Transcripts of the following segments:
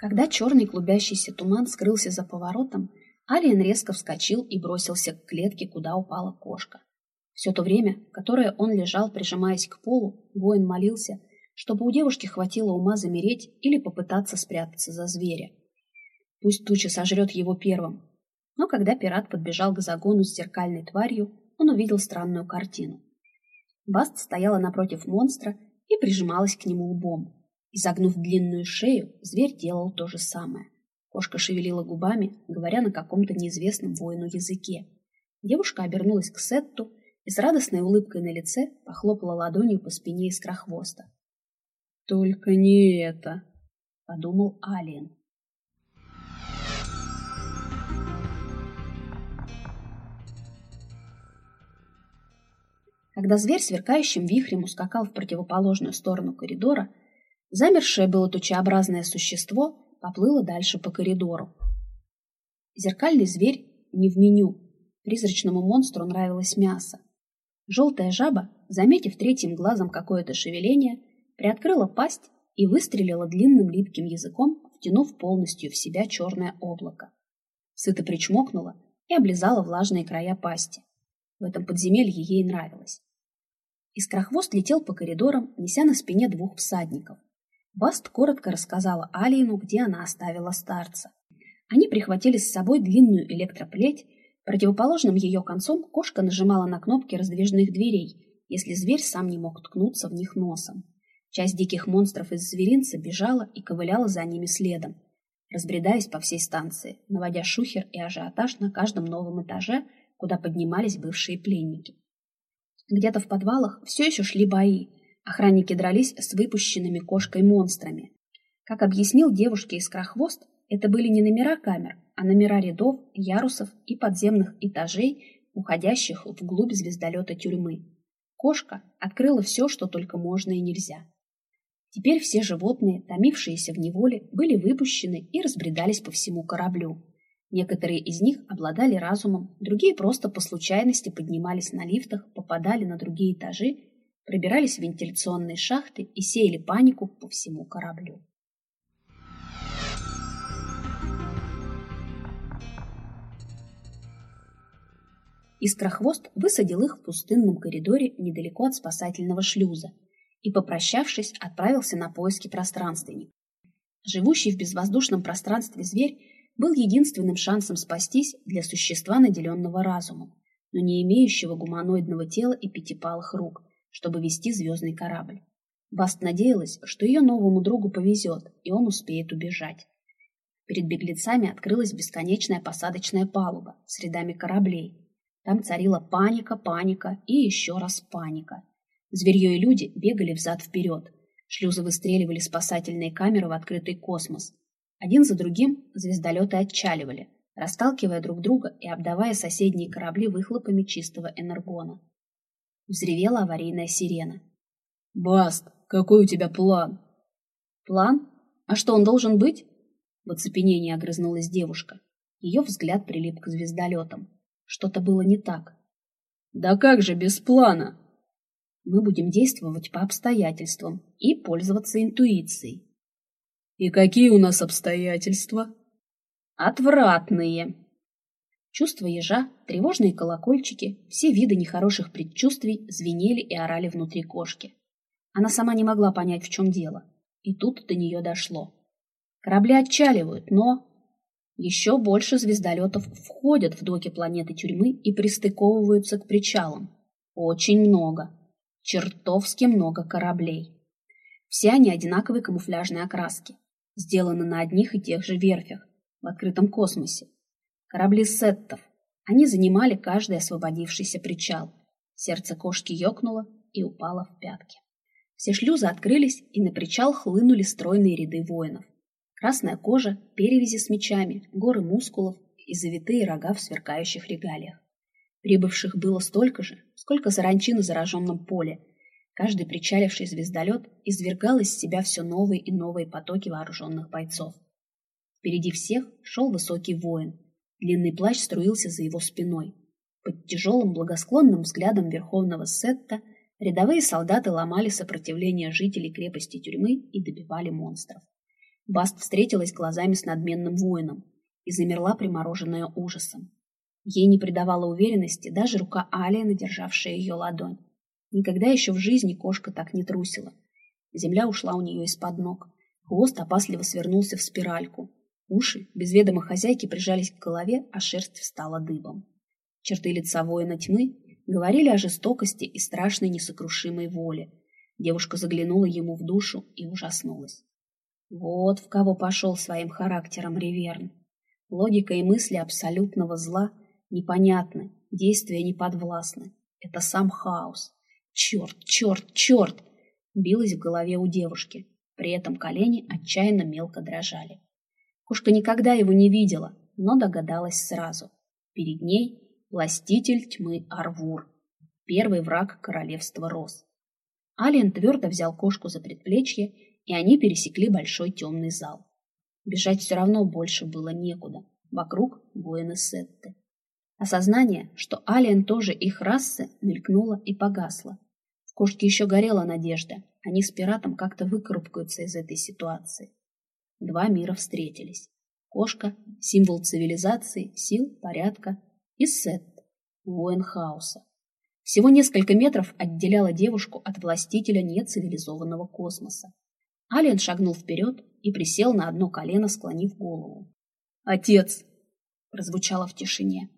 Когда черный клубящийся туман скрылся за поворотом, Алиен резко вскочил и бросился к клетке, куда упала кошка. Все то время, которое он лежал, прижимаясь к полу, воин молился, чтобы у девушки хватило ума замереть или попытаться спрятаться за зверя. Пусть туча сожрет его первым. Но когда пират подбежал к загону с зеркальной тварью, он увидел странную картину. Баст стояла напротив монстра и прижималась к нему лбом. Изогнув длинную шею, зверь делал то же самое. Кошка шевелила губами, говоря на каком-то неизвестном воину языке. Девушка обернулась к Сетту и с радостной улыбкой на лице похлопала ладонью по спине искрохвоста. «Только не это!» — подумал Алиен. Когда зверь сверкающим вихрем ускакал в противоположную сторону коридора, замершее было тучеобразное существо поплыло дальше по коридору. Зеркальный зверь не в меню. Призрачному монстру нравилось мясо. Желтая жаба, заметив третьим глазом какое-то шевеление, приоткрыла пасть и выстрелила длинным липким языком, втянув полностью в себя черное облако. Сыто причмокнула и облизала влажные края пасти. В этом подземелье ей нравилось. Искрохвост летел по коридорам, неся на спине двух всадников. Баст коротко рассказала Алиину, где она оставила старца. Они прихватили с собой длинную электроплеть, противоположным ее концом кошка нажимала на кнопки раздвижных дверей, если зверь сам не мог ткнуться в них носом. Часть диких монстров из зверинца бежала и ковыляла за ними следом, разбредаясь по всей станции, наводя шухер и ажиотаж на каждом новом этаже, куда поднимались бывшие пленники. Где-то в подвалах все еще шли бои. Охранники дрались с выпущенными кошкой монстрами. Как объяснил девушке Искрохвост, это были не номера камер, а номера рядов, ярусов и подземных этажей, уходящих вглубь звездолета тюрьмы. Кошка открыла все, что только можно и нельзя. Теперь все животные, томившиеся в неволе, были выпущены и разбредались по всему кораблю. Некоторые из них обладали разумом, другие просто по случайности поднимались на лифтах, попадали на другие этажи, пробирались в вентиляционные шахты и сеяли панику по всему кораблю. Искрохвост высадил их в пустынном коридоре недалеко от спасательного шлюза и, попрощавшись, отправился на поиски пространственника. Живущий в безвоздушном пространстве зверь был единственным шансом спастись для существа, наделенного разумом, но не имеющего гуманоидного тела и пятипалых рук, чтобы вести звездный корабль. Баст надеялась, что ее новому другу повезет, и он успеет убежать. Перед беглецами открылась бесконечная посадочная палуба с рядами кораблей. Там царила паника, паника и еще раз паника. Зверье и люди бегали взад-вперед. Шлюзы выстреливали спасательные камеры в открытый космос. Один за другим звездолеты отчаливали, расталкивая друг друга и обдавая соседние корабли выхлопами чистого энергона. Взревела аварийная сирена. «Баст, какой у тебя план?» «План? А что, он должен быть?» В оцепенении огрызнулась девушка. Ее взгляд прилип к звездолетам. Что-то было не так. «Да как же без плана?» «Мы будем действовать по обстоятельствам и пользоваться интуицией», и какие у нас обстоятельства? Отвратные. Чувства ежа, тревожные колокольчики, все виды нехороших предчувствий звенели и орали внутри кошки. Она сама не могла понять, в чем дело. И тут до нее дошло. Корабли отчаливают, но... Еще больше звездолетов входят в доки планеты тюрьмы и пристыковываются к причалам. Очень много. Чертовски много кораблей. Все они одинаковой камуфляжной окраски сделаны на одних и тех же верфях, в открытом космосе. Корабли сеттов. Они занимали каждый освободившийся причал. Сердце кошки ёкнуло и упало в пятки. Все шлюзы открылись, и на причал хлынули стройные ряды воинов. Красная кожа, перевязи с мечами, горы мускулов и завитые рога в сверкающих регалиях. Прибывших было столько же, сколько заранчи на зараженном поле, Каждый причаливший звездолет извергал из себя все новые и новые потоки вооруженных бойцов. Впереди всех шел высокий воин. Длинный плащ струился за его спиной. Под тяжелым благосклонным взглядом верховного Сетта рядовые солдаты ломали сопротивление жителей крепости тюрьмы и добивали монстров. Баст встретилась глазами с надменным воином и замерла, примороженная ужасом. Ей не придавала уверенности даже рука Алия, надержавшая ее ладонь. Никогда еще в жизни кошка так не трусила. Земля ушла у нее из-под ног. Хвост опасливо свернулся в спиральку. Уши без ведома хозяйки прижались к голове, а шерсть встала дыбом. Черты лица воина тьмы говорили о жестокости и страшной несокрушимой воле. Девушка заглянула ему в душу и ужаснулась. Вот в кого пошел своим характером Реверн. Логика и мысли абсолютного зла непонятны, действия неподвластны. Это сам хаос. Черт, черт, черт! Билось в голове у девушки. При этом колени отчаянно мелко дрожали. Кошка никогда его не видела, но догадалась сразу. Перед ней властитель тьмы Арвур, первый враг королевства Рос. Алиен твердо взял кошку за предплечье, и они пересекли большой темный зал. Бежать все равно больше было некуда. Вокруг воины Сетты. Осознание, что Алиен тоже их расы, мелькнуло и погасло. В кошке еще горела надежда. Они с пиратом как-то выкарабкаются из этой ситуации. Два мира встретились. Кошка – символ цивилизации, сил, порядка, и Сет – воин хаоса. Всего несколько метров отделяло девушку от властителя нецивилизованного космоса. Алиен шагнул вперед и присел на одно колено, склонив голову. «Отец!» – прозвучало в тишине.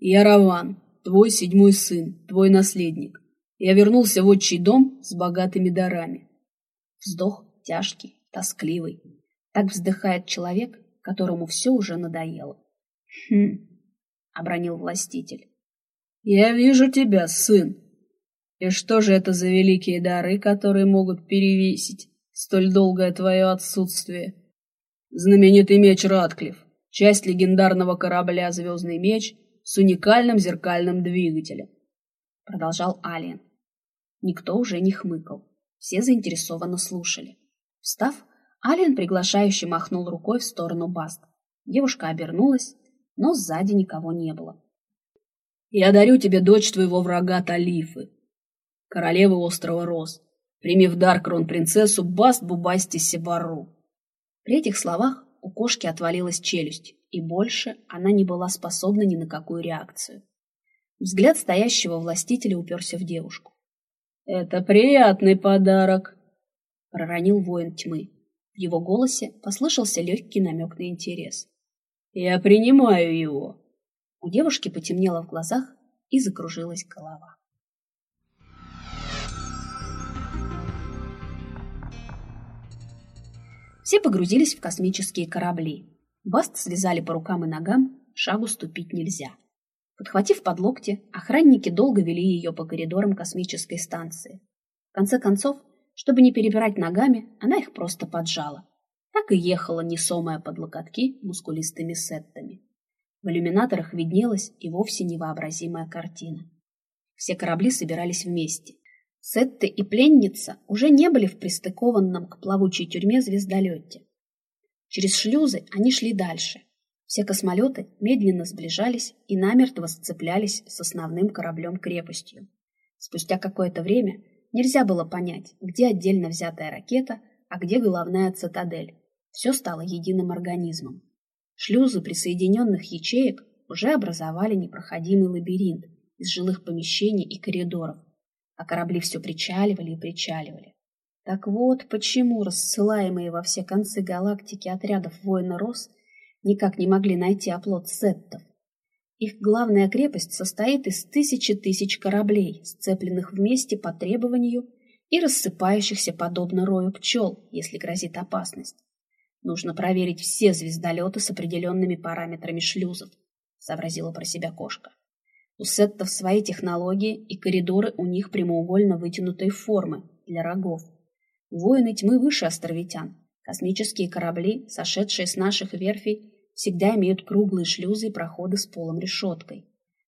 Я Раван, твой седьмой сын, твой наследник. Я вернулся в отчий дом с богатыми дарами. Вздох тяжкий, тоскливый. Так вздыхает человек, которому все уже надоело. Хм, обронил властитель. Я вижу тебя, сын. И что же это за великие дары, которые могут перевесить столь долгое твое отсутствие? Знаменитый меч Ратклифф, часть легендарного корабля «Звездный меч» с уникальным зеркальным двигателем. Продолжал Алиен. Никто уже не хмыкал. Все заинтересованно слушали. Встав, Алиен приглашающе махнул рукой в сторону Баст. Девушка обернулась, но сзади никого не было. «Я дарю тебе дочь твоего врага Талифы, королевы острова Рос. Прими в дар крон-принцессу Баст Бубасти Себару». При этих словах у кошки отвалилась челюсть и больше она не была способна ни на какую реакцию. Взгляд стоящего властителя уперся в девушку. «Это приятный подарок», — проронил воин тьмы. Его голосе послышался легкий намек на интерес. «Я принимаю его». У девушки потемнело в глазах и закружилась голова. Все погрузились в космические корабли. Баст связали по рукам и ногам, шагу ступить нельзя. Подхватив под локти, охранники долго вели ее по коридорам космической станции. В конце концов, чтобы не перебирать ногами, она их просто поджала. Так и ехала несомая под локотки мускулистыми сеттами. В иллюминаторах виднелась и вовсе невообразимая картина. Все корабли собирались вместе. Сетты и пленница уже не были в пристыкованном к плавучей тюрьме звездолете. Через шлюзы они шли дальше. Все космолеты медленно сближались и намертво сцеплялись с основным кораблем-крепостью. Спустя какое-то время нельзя было понять, где отдельно взятая ракета, а где головная цитадель. Все стало единым организмом. Шлюзы присоединенных ячеек уже образовали непроходимый лабиринт из жилых помещений и коридоров, а корабли все причаливали и причаливали. Так вот, почему рассылаемые во все концы галактики отрядов воина Рос никак не могли найти оплот сеттов. Их главная крепость состоит из тысячи тысяч кораблей, сцепленных вместе по требованию и рассыпающихся подобно рою пчел, если грозит опасность. Нужно проверить все звездолеты с определенными параметрами шлюзов, сообразила про себя кошка. У сеттов свои технологии, и коридоры у них прямоугольно вытянутой формы для рогов. Воины тьмы выше островитян. Космические корабли, сошедшие с наших верфей, всегда имеют круглые шлюзы и проходы с полом решеткой.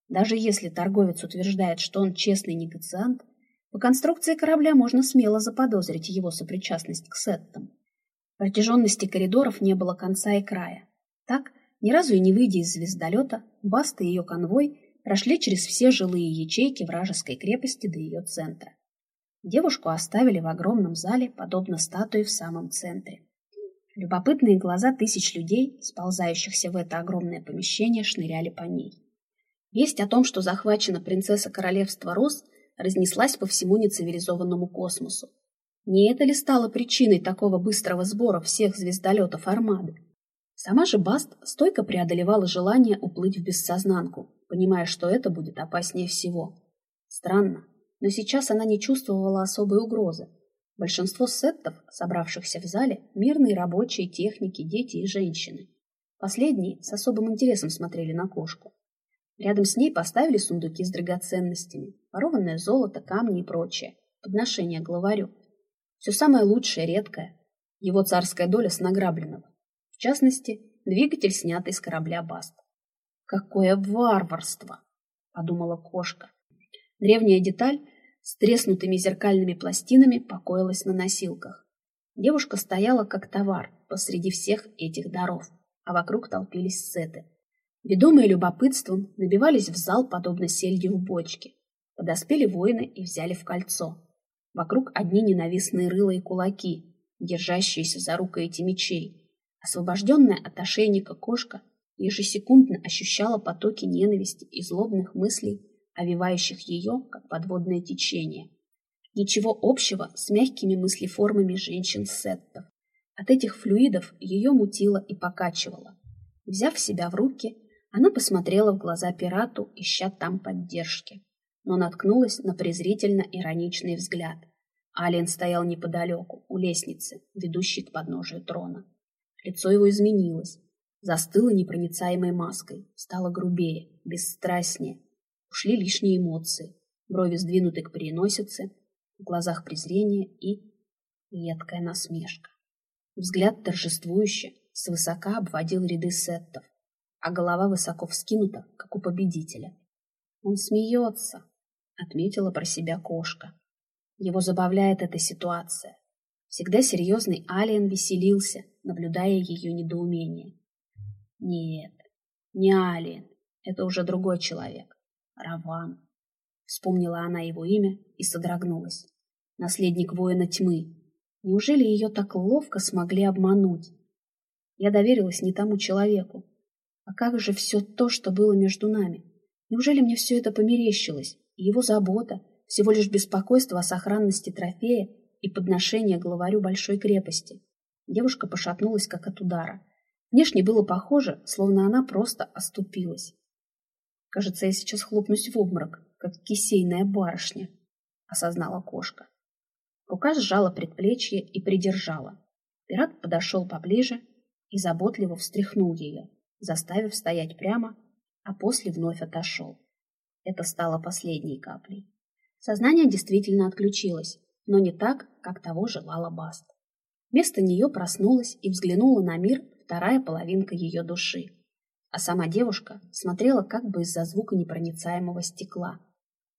Даже если торговец утверждает, что он честный негациант, по конструкции корабля можно смело заподозрить его сопричастность к сеттам. Протяженности коридоров не было конца и края. Так, ни разу и не выйдя из звездолета, Баста и ее конвой прошли через все жилые ячейки вражеской крепости до ее центра. Девушку оставили в огромном зале, подобно статуе в самом центре. Любопытные глаза тысяч людей, сползающихся в это огромное помещение, шныряли по ней. Весть о том, что захвачена принцесса королевства Рос, разнеслась по всему нецивилизованному космосу. Не это ли стало причиной такого быстрого сбора всех звездолетов Армады? Сама же Баст стойко преодолевала желание уплыть в бессознанку, понимая, что это будет опаснее всего. Странно, но сейчас она не чувствовала особой угрозы. Большинство сеттов, собравшихся в зале, мирные рабочие, техники, дети и женщины. Последние с особым интересом смотрели на кошку. Рядом с ней поставили сундуки с драгоценностями, ворованное золото, камни и прочее, подношение главарю. Все самое лучшее, редкое, его царская доля с награбленного. В частности, двигатель, снятый с корабля Баст. «Какое варварство!» — подумала кошка. Древняя деталь с треснутыми зеркальными пластинами покоилась на носилках. Девушка стояла как товар посреди всех этих даров, а вокруг толпились сеты. Ведомые любопытством, набивались в зал, подобно сельдью в бочке. Подоспели воины и взяли в кольцо. Вокруг одни ненавистные рыла и кулаки, держащиеся за рукояти мечей. Освобожденная от ошейника кошка ежесекундно ощущала потоки ненависти и злобных мыслей, овивающих ее, как подводное течение. Ничего общего с мягкими мыслеформами женщин-сеттов. От этих флюидов ее мутило и покачивало. Взяв себя в руки, она посмотрела в глаза пирату, ища там поддержки, но наткнулась на презрительно-ироничный взгляд. Ален стоял неподалеку, у лестницы, ведущей к подножию трона. Лицо его изменилось, застыло непроницаемой маской, стало грубее, бесстрастнее. Ушли лишние эмоции, брови сдвинуты к переносице, в глазах презрение и едкая насмешка. Взгляд торжествующе, свысока обводил ряды сеттов, а голова высоко вскинута, как у победителя. «Он смеется», — отметила про себя кошка. Его забавляет эта ситуация. Всегда серьезный Алиен веселился, наблюдая ее недоумение. Нет, не Алиен, это уже другой человек. Раван. Вспомнила она его имя и содрогнулась. Наследник воина тьмы. Неужели ее так ловко смогли обмануть? Я доверилась не тому человеку, а как же все то, что было между нами? Неужели мне все это померещилось? И его забота, всего лишь беспокойство о сохранности трофея и подношение главарю большой крепости. Девушка пошатнулась, как от удара. Внешне было похоже, словно она просто оступилась. Кажется, я сейчас хлопнусь в обморок, как кисейная барышня, осознала кошка. Рука сжала предплечье и придержала. Пират подошел поближе и заботливо встряхнул ее заставив стоять прямо, а после вновь отошел. Это стало последней каплей. Сознание действительно отключилось, но не так, как того желала Баст. Вместо нее проснулась и взглянула на мир вторая половинка ее души. А сама девушка смотрела как бы из-за звука непроницаемого стекла.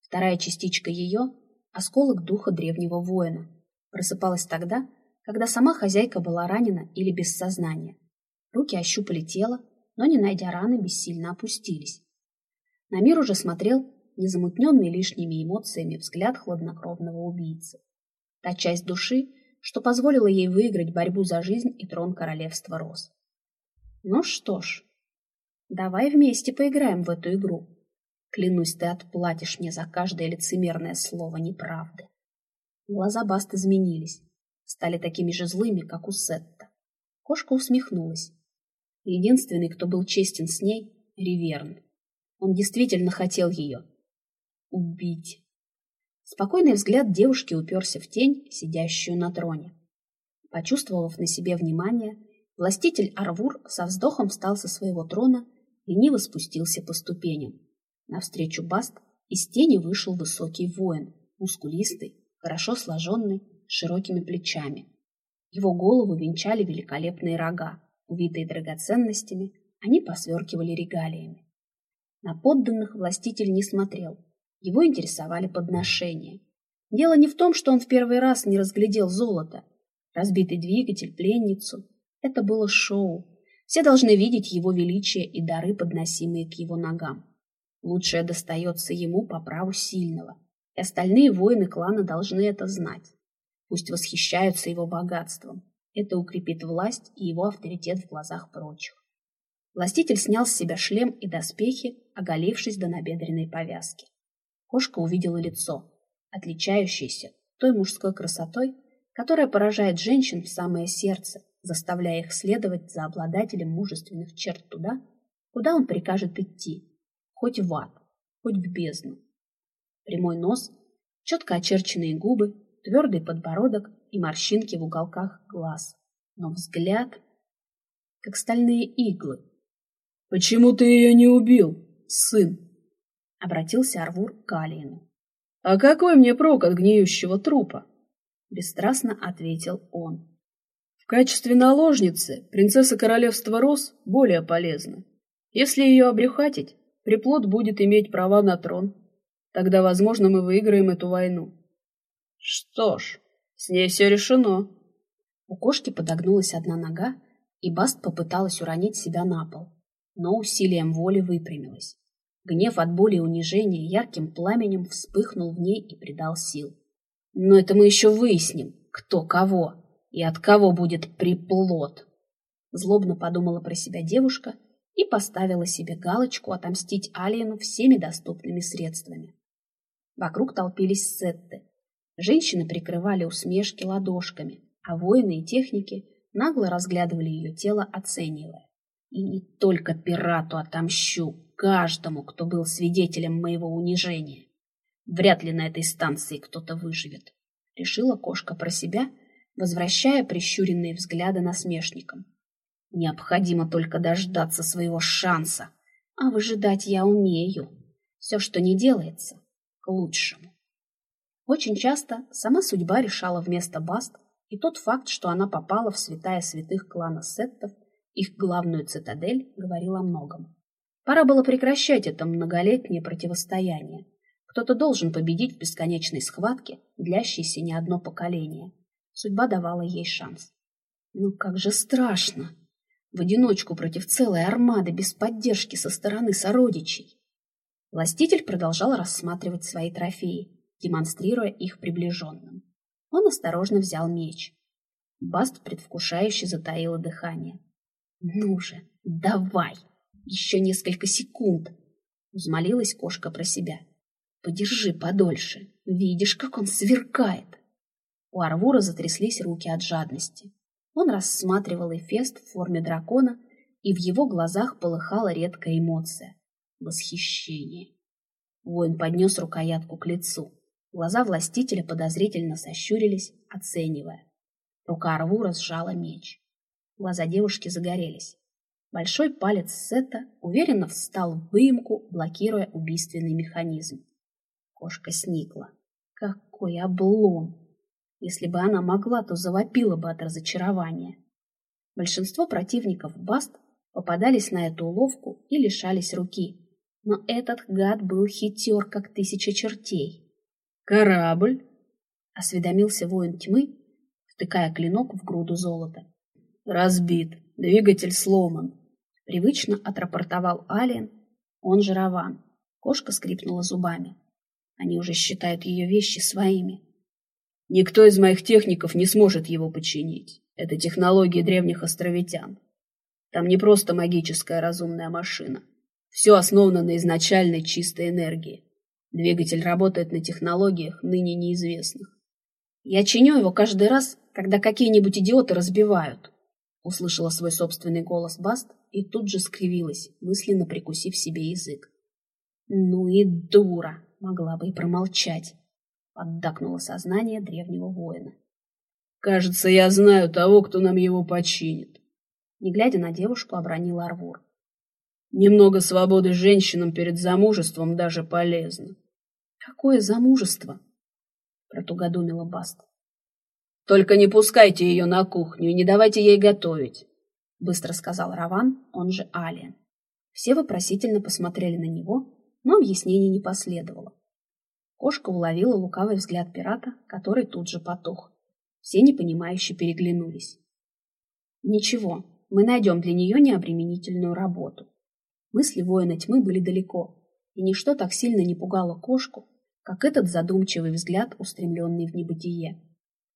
Вторая частичка ее — осколок духа древнего воина. Просыпалась тогда, когда сама хозяйка была ранена или без сознания. Руки ощупали тело, но, не найдя раны, бессильно опустились. На мир уже смотрел незамутненный лишними эмоциями взгляд хладнокровного убийцы. Та часть души, что позволила ей выиграть борьбу за жизнь и трон королевства Рос. Ну что ж, давай вместе поиграем в эту игру. Клянусь, ты отплатишь мне за каждое лицемерное слово неправды. Глаза Баст изменились, стали такими же злыми, как у Сетта. Кошка усмехнулась. Единственный, кто был честен с ней — Риверн. Он действительно хотел ее убить. Спокойный взгляд девушки уперся в тень, сидящую на троне. Почувствовав на себе внимание, властитель Арвур со вздохом встал со своего трона, лениво спустился по ступеням. Навстречу Баст из тени вышел высокий воин, мускулистый, хорошо сложенный, с широкими плечами. Его голову венчали великолепные рога, Увитые драгоценностями, они посверкивали регалиями. На подданных властитель не смотрел. Его интересовали подношения. Дело не в том, что он в первый раз не разглядел золото. Разбитый двигатель, пленницу. Это было шоу. Все должны видеть его величие и дары, подносимые к его ногам. Лучшее достается ему по праву сильного. И остальные воины клана должны это знать. Пусть восхищаются его богатством. Это укрепит власть и его авторитет в глазах прочих. Властитель снял с себя шлем и доспехи, оголившись до набедренной повязки. Кошка увидела лицо, отличающееся той мужской красотой, которая поражает женщин в самое сердце, заставляя их следовать за обладателем мужественных черт туда, куда он прикажет идти, хоть в ад, хоть в бездну. Прямой нос, четко очерченные губы, твердый подбородок и морщинки в уголках глаз. Но взгляд, как стальные иглы. «Почему ты ее не убил, сын?» — обратился Арвур к Алиену. «А какой мне прок от гниющего трупа?» — бесстрастно ответил он. «В качестве наложницы принцесса королевства Рос более полезна. Если ее обрюхатить, приплод будет иметь права на трон. Тогда, возможно, мы выиграем эту войну. Что ж, с ней все решено. У кошки подогнулась одна нога, и Баст попыталась уронить себя на пол, но усилием воли выпрямилась. Гнев от боли и унижения ярким пламенем вспыхнул в ней и придал сил. Но это мы еще выясним, кто кого и от кого будет приплод. Злобно подумала про себя девушка и поставила себе галочку отомстить Алиену всеми доступными средствами. Вокруг толпились сетты. Женщины прикрывали усмешки ладошками, а воины и техники нагло разглядывали ее тело, оценивая. И не только пирату отомщу, каждому, кто был свидетелем моего унижения. Вряд ли на этой станции кто-то выживет, решила кошка про себя, возвращая прищуренные взгляды насмешникам. Необходимо только дождаться своего шанса, а выжидать я умею. Все, что не делается, к лучшему. Очень часто сама судьба решала вместо Баст, и тот факт, что она попала в святая святых клана Сеттов, их главную цитадель, говорил о многом. Пора было прекращать это многолетнее противостояние. Кто-то должен победить в бесконечной схватке, длящейся не одно поколение. Судьба давала ей шанс. Ну как же страшно! В одиночку против целой армады без поддержки со стороны сородичей. Властитель продолжал рассматривать свои трофеи, демонстрируя их приближенным. Он осторожно взял меч. Баст предвкушающе затаила дыхание. «Ну же, давай! Еще несколько секунд!» Взмолилась кошка про себя. «Подержи подольше. Видишь, как он сверкает!» У Арвура затряслись руки от жадности. Он рассматривал Эфест в форме дракона, и в его глазах полыхала редкая эмоция — восхищение. Воин поднес рукоятку к лицу. Глаза властителя подозрительно сощурились, оценивая. Рука Арвура сжала меч. Глаза девушки загорелись. Большой палец Сета уверенно встал в выемку, блокируя убийственный механизм. Кошка сникла. Какой облом! Если бы она могла, то завопила бы от разочарования. Большинство противников Баст попадались на эту уловку и лишались руки. Но этот гад был хитер, как тысяча чертей. «Корабль?» — осведомился воин тьмы, втыкая клинок в груду золота. «Разбит. Двигатель сломан», — привычно отрапортовал Алиен, он же Раван. Кошка скрипнула зубами. Они уже считают ее вещи своими. Никто из моих техников не сможет его починить. Это технологии древних островитян. Там не просто магическая разумная машина. Все основано на изначальной чистой энергии. Двигатель работает на технологиях, ныне неизвестных. Я чиню его каждый раз, когда какие-нибудь идиоты разбивают. Услышала свой собственный голос Баст и тут же скривилась, мысленно прикусив себе язык. Ну и дура, могла бы и промолчать. Поддакнуло сознание древнего воина. «Кажется, я знаю того, кто нам его починит», не глядя на девушку, обронил Арвур. «Немного свободы женщинам перед замужеством даже полезно». «Какое замужество?» протугодумила Баст. «Только не пускайте ее на кухню и не давайте ей готовить», быстро сказал Раван, он же Алиен. Все вопросительно посмотрели на него, но объяснений не последовало. Кошка уловила лукавый взгляд пирата, который тут же потух. Все непонимающе переглянулись. Ничего, мы найдем для нее необременительную работу. Мысли воина тьмы были далеко, и ничто так сильно не пугало кошку, как этот задумчивый взгляд, устремленный в небытие.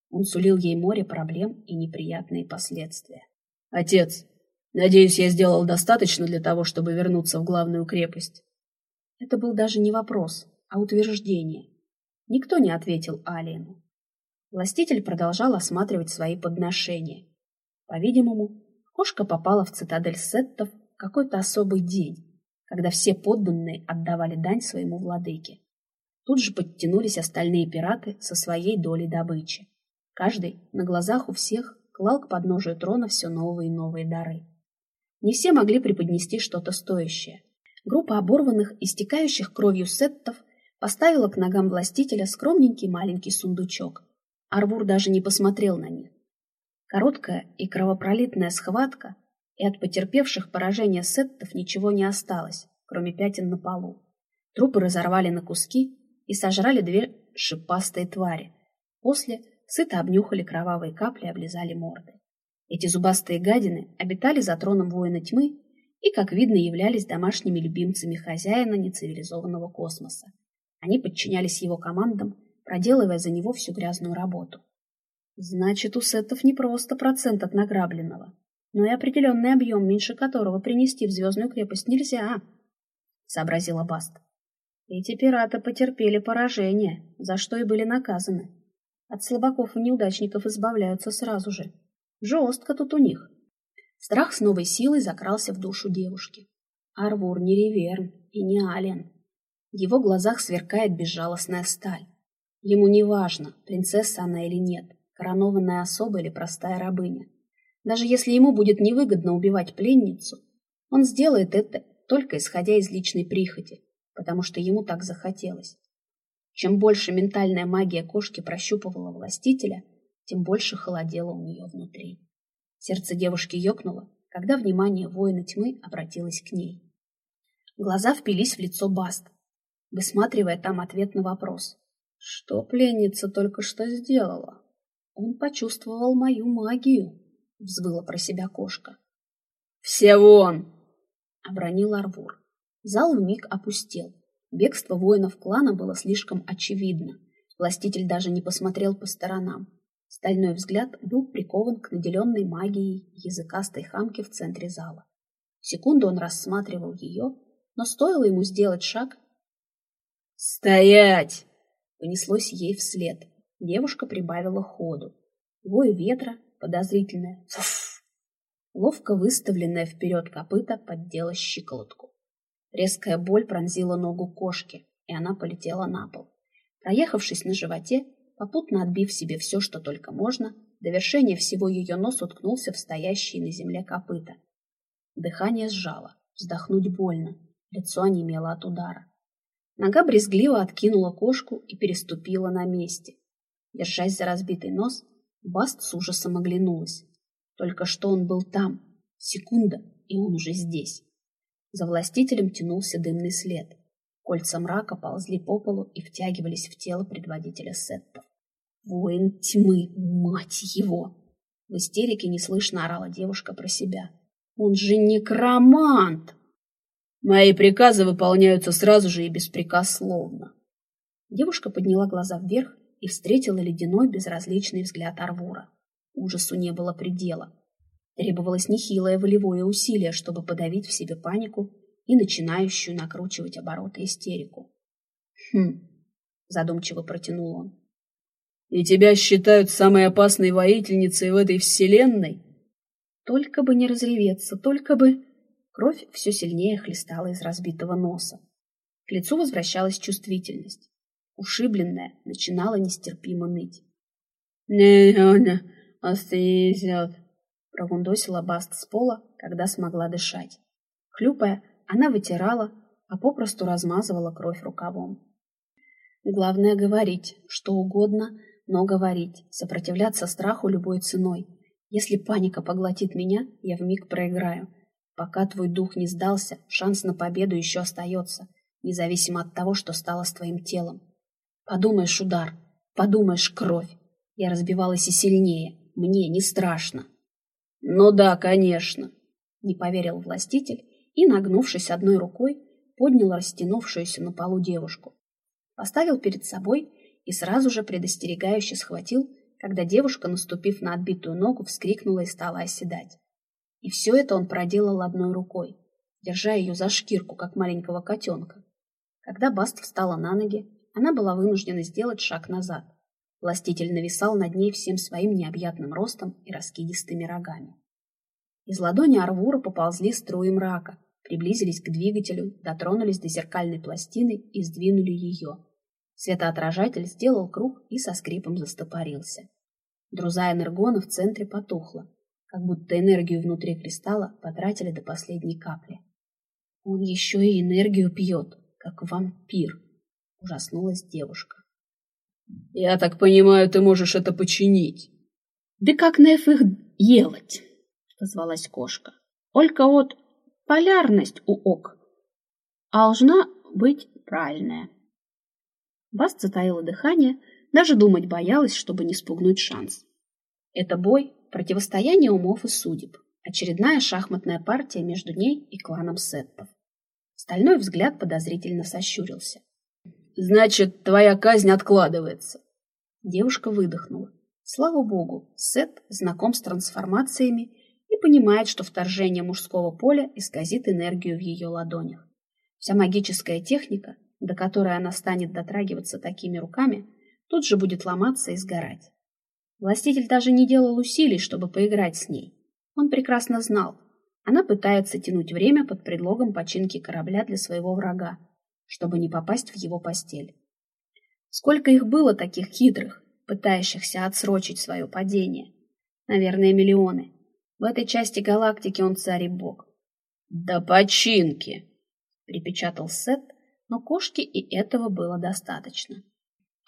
Он сулил ей море проблем и неприятные последствия. «Отец, надеюсь, я сделал достаточно для того, чтобы вернуться в главную крепость?» Это был даже не вопрос, а утверждение. Никто не ответил Алиену. Властитель продолжал осматривать свои подношения. По-видимому, кошка попала в цитадель сеттов в какой-то особый день, когда все подданные отдавали дань своему владыке. Тут же подтянулись остальные пираты со своей долей добычи. Каждый на глазах у всех клал к подножию трона все новые и новые дары. Не все могли преподнести что-то стоящее. Группа оборванных, истекающих кровью сеттов поставила к ногам властителя скромненький маленький сундучок. Арвур даже не посмотрел на них. Короткая и кровопролитная схватка, и от потерпевших поражение сеттов ничего не осталось, кроме пятен на полу. Трупы разорвали на куски и сожрали две шипастые твари. После сыто обнюхали кровавые капли и облизали морды. Эти зубастые гадины обитали за троном воина тьмы и, как видно, являлись домашними любимцами хозяина нецивилизованного космоса. Они подчинялись его командам, проделывая за него всю грязную работу. Значит, у сеттов не просто процент от награбленного, но и определенный объем, меньше которого принести в звездную крепость нельзя, — сообразила Баст. Эти пираты потерпели поражение, за что и были наказаны. От слабаков и неудачников избавляются сразу же. Жестко тут у них. Страх с новой силой закрался в душу девушки. Арвур не Реверн и не Ален. В его глазах сверкает безжалостная сталь. Ему не важно, принцесса она или нет, коронованная особа или простая рабыня. Даже если ему будет невыгодно убивать пленницу, он сделает это только исходя из личной прихоти, потому что ему так захотелось. Чем больше ментальная магия кошки прощупывала властителя, тем больше холодело у нее внутри. Сердце девушки ёкнуло, когда внимание воина тьмы обратилось к ней. Глаза впились в лицо Баст, высматривая там ответ на вопрос. Что пленница только что сделала? Он почувствовал мою магию, взвыла про себя кошка. «Все вон!» — обронил Арвур. Зал вмиг опустел. Бегство воинов клана было слишком очевидно. Властитель даже не посмотрел по сторонам. Стальной взгляд был прикован к наделенной магией языкастой хамке в центре зала. Секунду он рассматривал ее, но стоило ему сделать шаг... «Стоять!» — понеслось ей вслед. Девушка прибавила ходу. Вой ветра, подозрительное «фуф», ловко выставленная вперед копыта поддела щиколотку. Резкая боль пронзила ногу кошки, и она полетела на пол. Проехавшись на животе, попутно отбив себе все, что только можно, до вершения всего ее нос уткнулся в стоящие на земле копыта. Дыхание сжало, вздохнуть больно, лицо онемело от удара. Нога брезгливо откинула кошку и переступила на месте. Держась за разбитый нос, Баст с ужасом оглянулась. Только что он был там. Секунда, и он уже здесь. За властителем тянулся дымный след. Кольца мрака ползли по полу и втягивались в тело предводителя сеттов. «Воин тьмы, мать его!» В истерике неслышно орала девушка про себя. «Он же некромант!» «Мои приказы выполняются сразу же и беспрекословно!» Девушка подняла глаза вверх и встретила ледяной безразличный взгляд Арвура. Ужасу не было предела. Требовалось нехилое волевое усилие, чтобы подавить в себе панику и начинающую накручивать обороты истерику. «Хм», — задумчиво протянул он. «И тебя считают самой опасной воительницей в этой вселенной?» Только бы не разреветься, только бы... Кровь все сильнее хлестала из разбитого носа. К лицу возвращалась чувствительность. Ушибленная начинала нестерпимо ныть. «Не, не, остынет», прогундосила Баст с пола, когда смогла дышать. Хлюпая, она вытирала, а попросту размазывала кровь рукавом. Главное говорить, что угодно, но говорить, сопротивляться страху любой ценой. Если паника поглотит меня, я вмиг проиграю. Пока твой дух не сдался, шанс на победу еще остается, независимо от того, что стало с твоим телом. Подумаешь удар, подумаешь кровь. Я разбивалась и сильнее, мне не страшно. Ну да, конечно, не поверил властитель и, нагнувшись одной рукой, поднял растянувшуюся на полу девушку. Поставил перед собой и сразу же предостерегающе схватил, когда девушка, наступив на отбитую ногу, вскрикнула и стала оседать. И все это он проделал одной рукой, держа ее за шкирку, как маленького котенка. Когда Баст встала на ноги, она была вынуждена сделать шаг назад. Властитель нависал над ней всем своим необъятным ростом и раскидистыми рогами. Из ладони Арвура поползли струи мрака, приблизились к двигателю, дотронулись до зеркальной пластины и сдвинули ее. Светоотражатель сделал круг и со скрипом застопорился. Друза энергона в центре потухла, как будто энергию внутри кристалла потратили до последней капли. Он еще и энергию пьет, как вампир, ужаснулась девушка. Я так понимаю, ты можешь это починить. Да как Неф их делать? Позвалась кошка. Только вот полярность у ок должна быть правильная. Баст затаила дыхание, даже думать боялась, чтобы не спугнуть шанс. Это бой, противостояние умов и судеб, очередная шахматная партия между ней и кланом Сеттов. Стальной взгляд подозрительно сощурился. «Значит, твоя казнь откладывается». Девушка выдохнула. Слава богу, Сет знаком с трансформациями и понимает, что вторжение мужского поля исказит энергию в ее ладонях. Вся магическая техника, до которой она станет дотрагиваться такими руками, тут же будет ломаться и сгорать. Властитель даже не делал усилий, чтобы поиграть с ней. Он прекрасно знал, она пытается тянуть время под предлогом починки корабля для своего врага, чтобы не попасть в его постель. Сколько их было таких хитрых, пытающихся отсрочить свое падение? Наверное, миллионы. В этой части галактики он царь и бог. «Да починки!» — припечатал Сет, но кошке и этого было достаточно.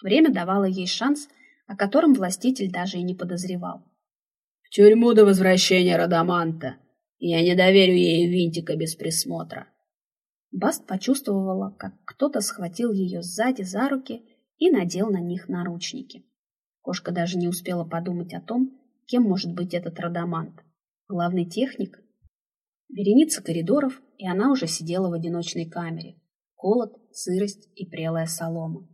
Время давало ей шанс, о котором властитель даже и не подозревал. «В тюрьму до возвращения Радаманта. Я не доверю ей винтика без присмотра». Баст почувствовала, как кто-то схватил ее сзади за руки и надел на них наручники. Кошка даже не успела подумать о том, кем может быть этот Радамант. Главный техник? Вереница коридоров, и она уже сидела в одиночной камере. Холод, сырость и прелая солома.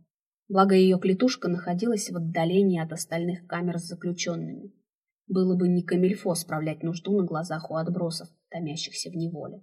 Благо ее клетушка находилась в отдалении от остальных камер с заключенными. Было бы не камильфо справлять нужду на глазах у отбросов, томящихся в неволе.